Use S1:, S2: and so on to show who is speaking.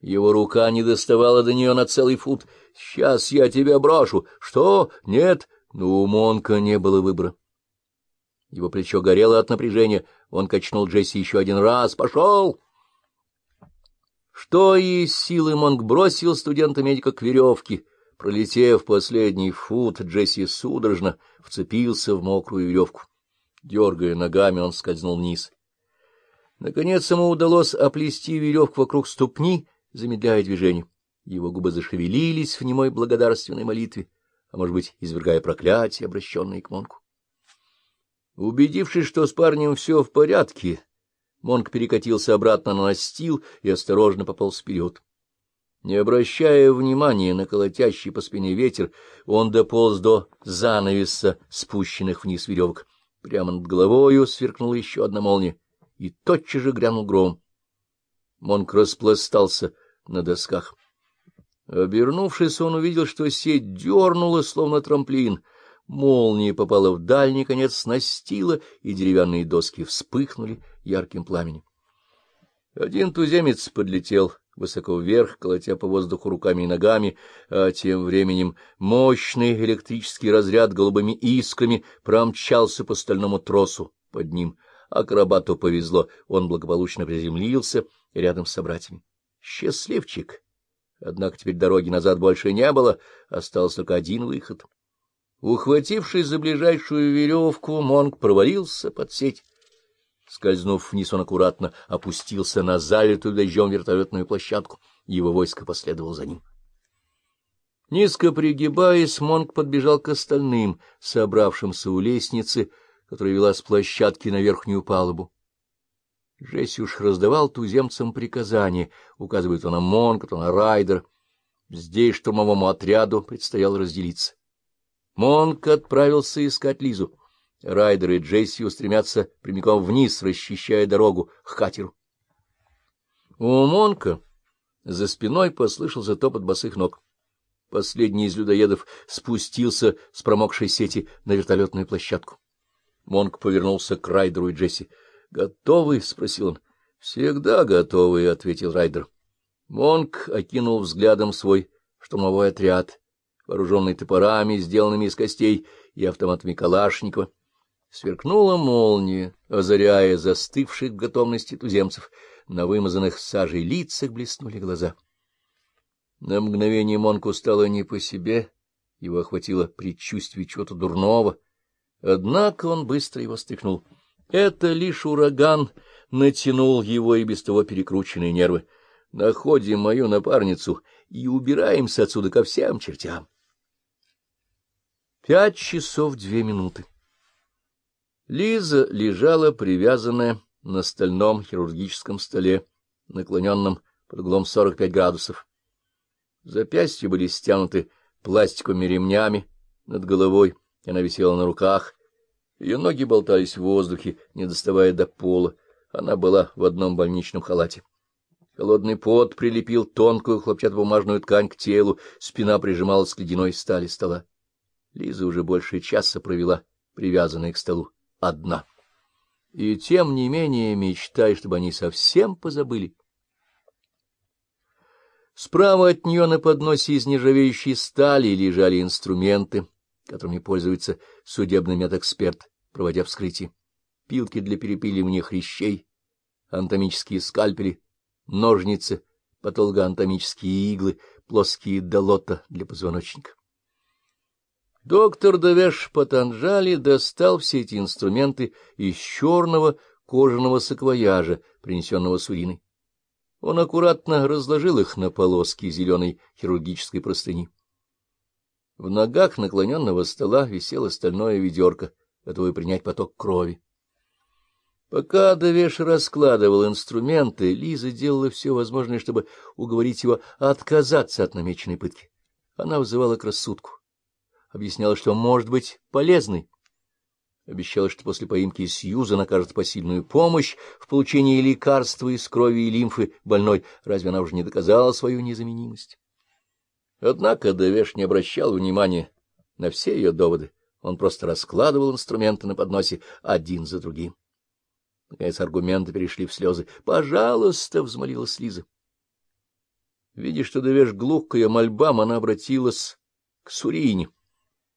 S1: Его рука не доставала до нее на целый фут. «Сейчас я тебя брошу!» «Что? Нет?» Но у Монка не было выбора. Его плечо горело от напряжения. Он качнул Джесси еще один раз. «Пошел!» Что из силы Монк бросил студента-медика к веревке. Пролетев последний фут, Джесси судорожно вцепился в мокрую веревку. Дергая ногами, он скользнул вниз. Наконец ему удалось оплести веревку вокруг ступни, замедляя движение. Его губы зашевелились в немой благодарственной молитве, а, может быть, извергая проклятие, обращенное к Монку. Убедившись, что с парнем все в порядке, Монк перекатился обратно на настил и осторожно пополз вперед. Не обращая внимания на колотящий по спине ветер, он дополз до занавеса спущенных вниз веревок. Прямо над головою сверкнула еще одна молния, и тотчас же грянул гром. Монк распластался на досках. Обернувшись, он увидел, что сеть дернула, словно трамплин — Молния попала в дальний конец настила, и деревянные доски вспыхнули ярким пламенем. Один туземец подлетел высоко вверх, колотя по воздуху руками и ногами, а тем временем мощный электрический разряд голубыми искрами промчался по стальному тросу под ним. Акробату повезло, он благополучно приземлился рядом с собратьями. Счастливчик! Однако теперь дороги назад больше не было, остался только один выход — Ухватившись за ближайшую веревку, Монг провалился под сеть. Скользнув вниз, он аккуратно опустился на залитую дождем вертолетную площадку. Его войско последовало за ним. Низко пригибаясь, Монг подбежал к остальным, собравшимся у лестницы, которая вела с площадки на верхнюю палубу. Уж раздавал туземцам приказания, указывая то на Монга, то на Райдер. Здесь штурмовому отряду предстояло разделиться. Монк отправился искать Лизу. Райдер и Джесси устремятся прямиком вниз, расчищая дорогу к катеру. У Монка за спиной послышался топот босых ног. Последний из людоедов спустился с промокшей сети на вертолетную площадку. Монк повернулся к Райдеру и Джесси. — Готовы? — спросил он. — Всегда готовы, — ответил Райдер. Монк окинул взглядом свой штурмовой отряд вооруженный топорами, сделанными из костей, и автоматами Калашникова. Сверкнула молния, озаряя застывших в готовности туземцев. На вымазанных сажей лицах блеснули глаза. На мгновение Монку стало не по себе, его охватило предчувствие чего-то дурного. Однако он быстро его стряхнул. Это лишь ураган натянул его и без того перекрученные нервы. Находим мою напарницу и убираемся отсюда ко всем чертям. Пять часов две минуты. Лиза лежала привязанная на стальном хирургическом столе, наклоненном под углом 45 градусов. Запястья были стянуты пластиковыми ремнями над головой, она висела на руках. Ее ноги болтались в воздухе, не доставая до пола. Она была в одном больничном халате. Холодный пот прилепил тонкую хлопчатобумажную ткань к телу, спина прижималась к ледяной стали стола. Лиза уже больше часа провела, привязанная к столу, одна. И тем не менее мечтай, чтобы они совсем позабыли. Справа от нее на подносе из нержавеющей стали лежали инструменты, которыми пользуется судебный медэксперт, проводя вскрытие. Пилки для перепиливания хрящей, анатомические скальпели, ножницы, патологоанатомические иглы, плоские долота для позвоночника. Доктор Давеш Патанджали достал все эти инструменты из черного кожаного саквояжа, принесенного Суриной. Он аккуратно разложил их на полоски зеленой хирургической простыни. В ногах наклоненного стола висело стальное ведерко, готовое принять поток крови. Пока Давеш раскладывал инструменты, Лиза делала все возможное, чтобы уговорить его отказаться от намеченной пытки. Она вызывала к рассудку объясняла, что может быть полезной. Обещала, что после поимки Сьюзан окажет посильную помощь в получении лекарства из крови и лимфы больной. Разве она уже не доказала свою незаменимость? Однако Девеш не обращал внимания на все ее доводы. Он просто раскладывал инструменты на подносе один за другим. Наконец аргументы перешли в слезы. «Пожалуйста!» — взмолилась Лиза. Видя, что Девеш глух к ее мольбам, она обратилась к Сурине.